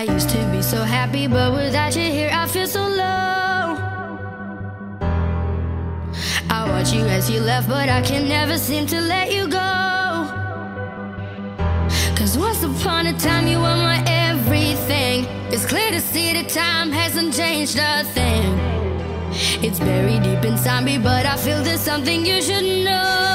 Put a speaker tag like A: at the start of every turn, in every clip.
A: I used to be so happy, but without you here, I feel so low. I watch you as you left, but I can never seem to let you go. Cause once upon a time, you were my everything. It's clear to see that time hasn't changed a thing. It's buried deep inside me, but I feel there's something you should know.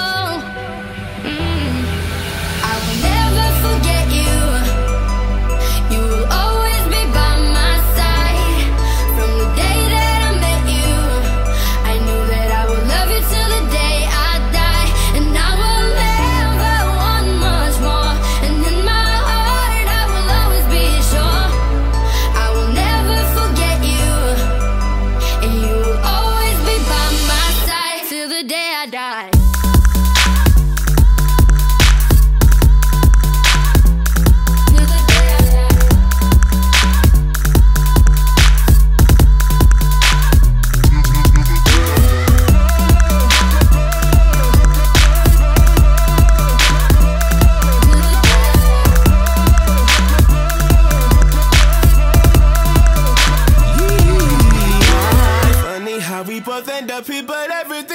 B: How we both end up here, but everything